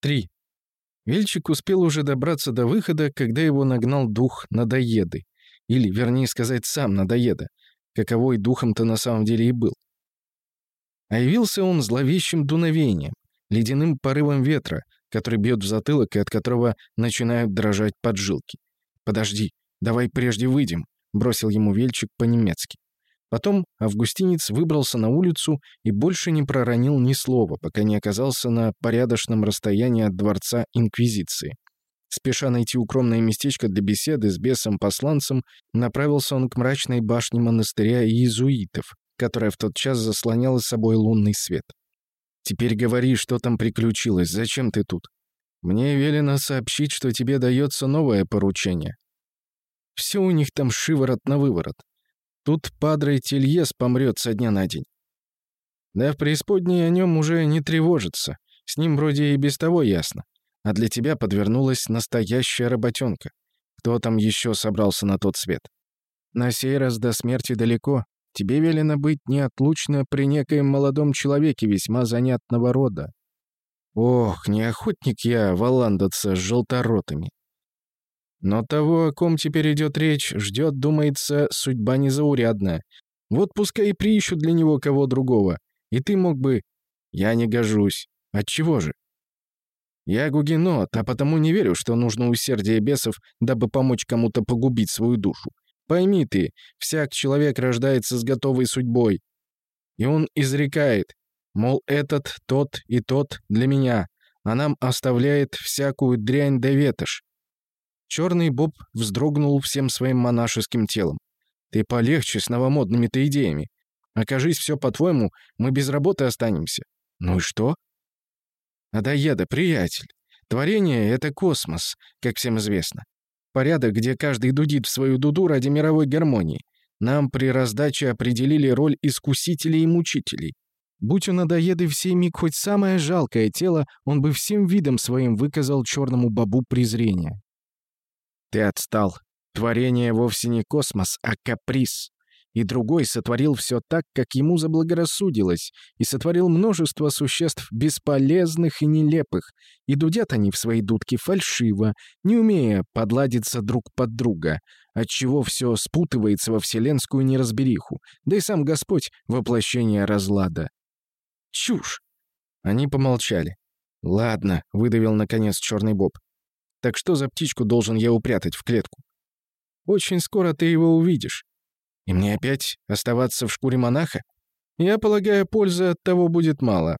3. Вельчик успел уже добраться до выхода, когда его нагнал дух надоеды. Или, вернее сказать, сам надоеда, каковой духом-то на самом деле и был. А явился он зловещим дуновением, ледяным порывом ветра, который бьет в затылок и от которого начинают дрожать поджилки. «Подожди, давай прежде выйдем», — бросил ему Вельчик по-немецки. Потом Августинец выбрался на улицу и больше не проронил ни слова, пока не оказался на порядочном расстоянии от дворца Инквизиции. Спеша найти укромное местечко для беседы с бесом-посланцем, направился он к мрачной башне монастыря иезуитов, которая в тот час заслоняла собой лунный свет. «Теперь говори, что там приключилось, зачем ты тут? Мне велено сообщить, что тебе дается новое поручение. Все у них там шиворот на выворот. Тут Падре Тельес помрет со дня на день. Да в преисподней о нем уже не тревожится. С ним вроде и без того ясно. А для тебя подвернулась настоящая работенка. Кто там еще собрался на тот свет? На сей раз до смерти далеко. Тебе велено быть неотлучно при некоем молодом человеке весьма занятного рода. Ох, не охотник я валандаться с желторотами. Но того, о ком теперь идет речь, ждет, думается, судьба незаурядная. Вот пускай и приищут для него кого другого. И ты мог бы... Я не гожусь. Отчего же? Я гугенот, а потому не верю, что нужно усердие бесов, дабы помочь кому-то погубить свою душу. Пойми ты, всяк человек рождается с готовой судьбой. И он изрекает, мол, этот, тот и тот для меня, а нам оставляет всякую дрянь да ветошь. Черный Боб вздрогнул всем своим монашеским телом. «Ты полегче с новомодными-то идеями. Окажись все по-твоему, мы без работы останемся». «Ну и что?» «Надоеда, приятель. Творение — это космос, как всем известно. Порядок, где каждый дудит в свою дуду ради мировой гармонии. Нам при раздаче определили роль искусителей и мучителей. Будь у надоеды в миг хоть самое жалкое тело, он бы всем видом своим выказал черному бабу презрение. Ты отстал. Творение вовсе не космос, а каприз. И другой сотворил все так, как ему заблагорассудилось, и сотворил множество существ бесполезных и нелепых, и дудят они в свои дудки фальшиво, не умея подладиться друг под друга, отчего все спутывается во вселенскую неразбериху, да и сам Господь — воплощение разлада. Чушь! Они помолчали. «Ладно», — выдавил наконец черный Боб. Так что за птичку должен я упрятать в клетку? Очень скоро ты его увидишь. И мне опять оставаться в шкуре монаха? Я полагаю, пользы от того будет мало.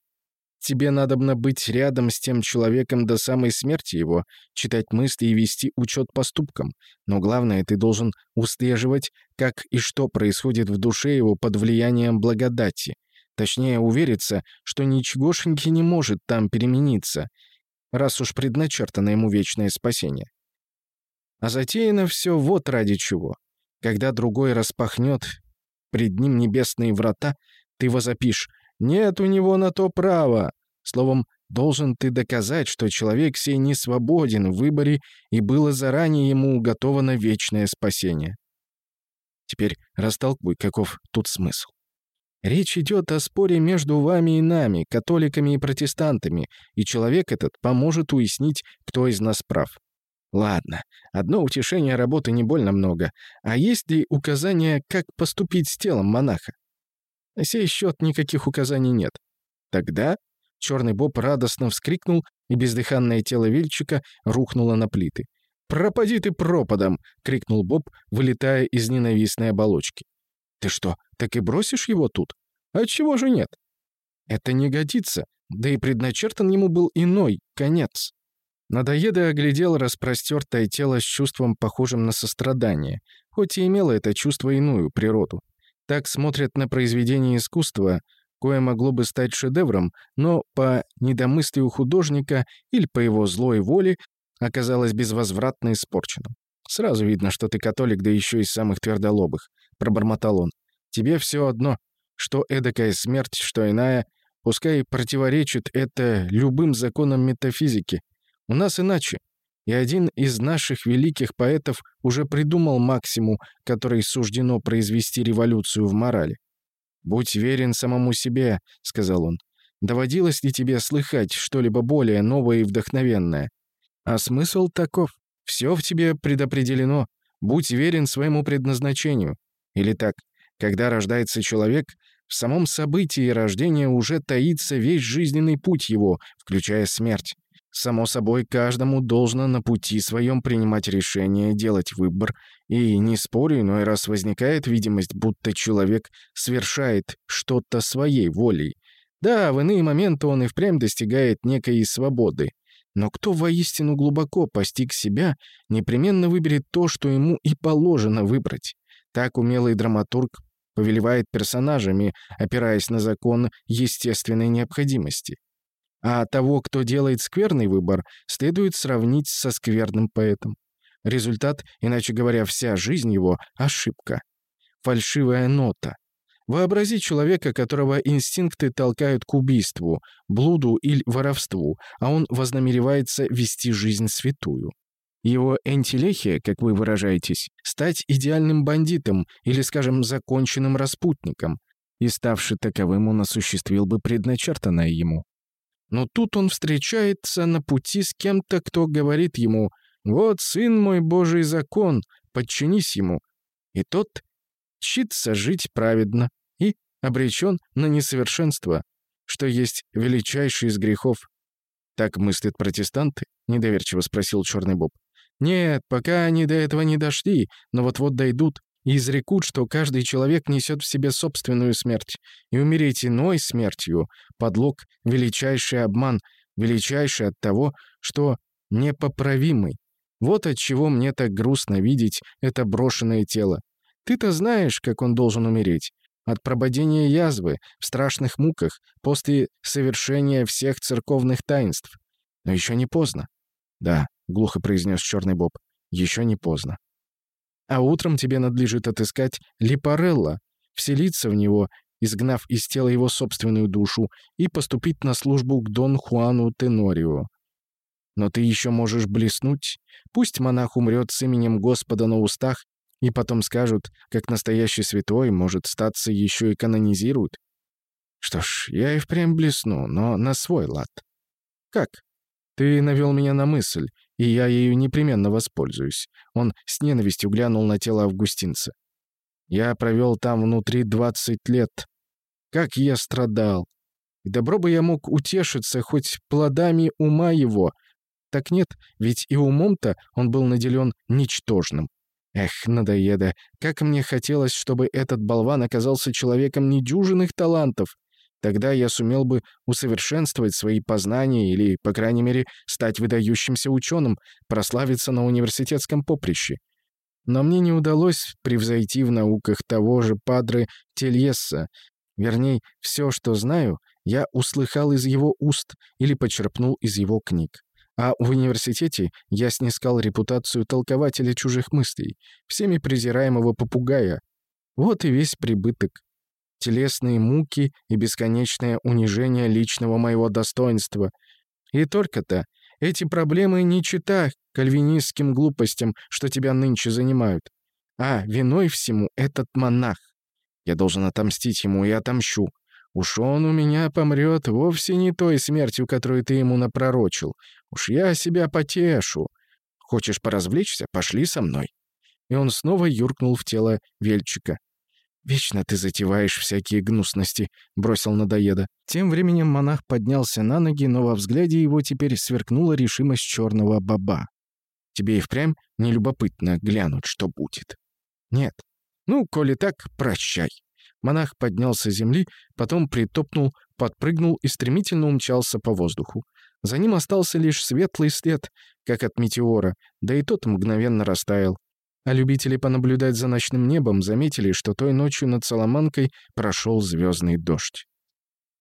Тебе надобно быть рядом с тем человеком до самой смерти его, читать мысли и вести учет поступкам. Но главное, ты должен устеживать, как и что происходит в душе его под влиянием благодати. Точнее, увериться, что ничегошеньки не может там перемениться, раз уж предначертано ему вечное спасение. А затеяно все вот ради чего. Когда другой распахнет пред ним небесные врата, ты возопишь «Нет у него на то права!» Словом, должен ты доказать, что человек сей не свободен в выборе и было заранее ему уготовано вечное спасение. Теперь растолкуй, каков тут смысл. Речь идет о споре между вами и нами, католиками и протестантами, и человек этот поможет уяснить, кто из нас прав. Ладно, одно утешение работы не больно много. А есть ли указания, как поступить с телом монаха? На сей счет никаких указаний нет. Тогда черный боб радостно вскрикнул, и бездыханное тело Вильчика рухнуло на плиты. «Пропади ты пропадом!» — крикнул Боб, вылетая из ненавистной оболочки. Ты что, так и бросишь его тут? А чего же нет? Это не годится, да и предначертан ему был иной, конец. Надоеда оглядел распростертое тело с чувством, похожим на сострадание, хоть и имело это чувство иную природу. Так смотрят на произведение искусства, кое могло бы стать шедевром, но по недомыслию художника или по его злой воле оказалось безвозвратно испорченным. Сразу видно, что ты католик, да еще из самых твердолобых. — пробормотал он. «Тебе все одно, что эдакая смерть, что иная, пускай противоречит это любым законам метафизики. У нас иначе. И один из наших великих поэтов уже придумал максимум, который суждено произвести революцию в морали. «Будь верен самому себе», — сказал он. Доводилось ли тебе слыхать что-либо более новое и вдохновенное? А смысл таков. Все в тебе предопределено. Будь верен своему предназначению. Или так, когда рождается человек, в самом событии рождения уже таится весь жизненный путь его, включая смерть. Само собой, каждому должно на пути своем принимать решение, делать выбор. И, не спорю, иной раз возникает видимость, будто человек совершает что-то своей волей. Да, в иные моменты он и впрямь достигает некой свободы. Но кто воистину глубоко постиг себя, непременно выберет то, что ему и положено выбрать. Так умелый драматург повелевает персонажами, опираясь на закон естественной необходимости. А того, кто делает скверный выбор, следует сравнить со скверным поэтом. Результат, иначе говоря, вся жизнь его — ошибка. Фальшивая нота. Вообрази человека, которого инстинкты толкают к убийству, блуду или воровству, а он вознамеревается вести жизнь святую. Его энтелехия, как вы выражаетесь, стать идеальным бандитом или, скажем, законченным распутником, и, ставший таковым, он осуществил бы предначертанное ему. Но тут он встречается на пути с кем-то, кто говорит ему «Вот, сын мой, Божий закон, подчинись ему». И тот чится жить праведно и обречен на несовершенство, что есть величайший из грехов. «Так мыслят протестанты?» — недоверчиво спросил Черный Боб. «Нет, пока они до этого не дошли, но вот-вот дойдут и изрекут, что каждый человек несет в себе собственную смерть, и умереть иной смертью — подлог, величайший обман, величайший от того, что непоправимый. Вот от чего мне так грустно видеть это брошенное тело. Ты-то знаешь, как он должен умереть. От прободения язвы, в страшных муках, после совершения всех церковных таинств. Но еще не поздно. «Да», — глухо произнес черный Боб, — «еще не поздно». А утром тебе надлежит отыскать Липарелла, вселиться в него, изгнав из тела его собственную душу, и поступить на службу к Дон Хуану Тенорио. Но ты еще можешь блеснуть. Пусть монах умрет с именем Господа на устах, и потом скажут, как настоящий святой, может, статься еще и канонизируют. Что ж, я и впрямь блесну, но на свой лад. Как? Ты навел меня на мысль, и я ею непременно воспользуюсь. Он с ненавистью глянул на тело августинца. Я провел там внутри двадцать лет. Как я страдал! И добро бы я мог утешиться хоть плодами ума его. Так нет, ведь и умом-то он был наделен ничтожным. Эх, надоеда, как мне хотелось, чтобы этот болван оказался человеком недюжинных талантов. Тогда я сумел бы усовершенствовать свои познания или, по крайней мере, стать выдающимся ученым, прославиться на университетском поприще. Но мне не удалось превзойти в науках того же Падре Тельесса. Вернее, все, что знаю, я услыхал из его уст или почерпнул из его книг. А в университете я снискал репутацию толкователя чужих мыслей, всеми презираемого попугая. Вот и весь прибыток телесные муки и бесконечное унижение личного моего достоинства. И только-то эти проблемы не чита кальвинистским глупостям, что тебя нынче занимают. А виной всему этот монах. Я должен отомстить ему и отомщу. Уж он у меня помрет вовсе не той смертью, которую ты ему напророчил. Уж я себя потешу. Хочешь поразвлечься? Пошли со мной». И он снова юркнул в тело Вельчика. «Вечно ты затеваешь всякие гнусности», — бросил надоеда. Тем временем монах поднялся на ноги, но во взгляде его теперь сверкнула решимость черного баба. «Тебе и впрямь не любопытно глянуть, что будет?» «Нет». «Ну, коли так, прощай». Монах поднялся с земли, потом притопнул, подпрыгнул и стремительно умчался по воздуху. За ним остался лишь светлый след, как от метеора, да и тот мгновенно растаял а любители понаблюдать за ночным небом заметили, что той ночью над Соломанкой прошел звездный дождь.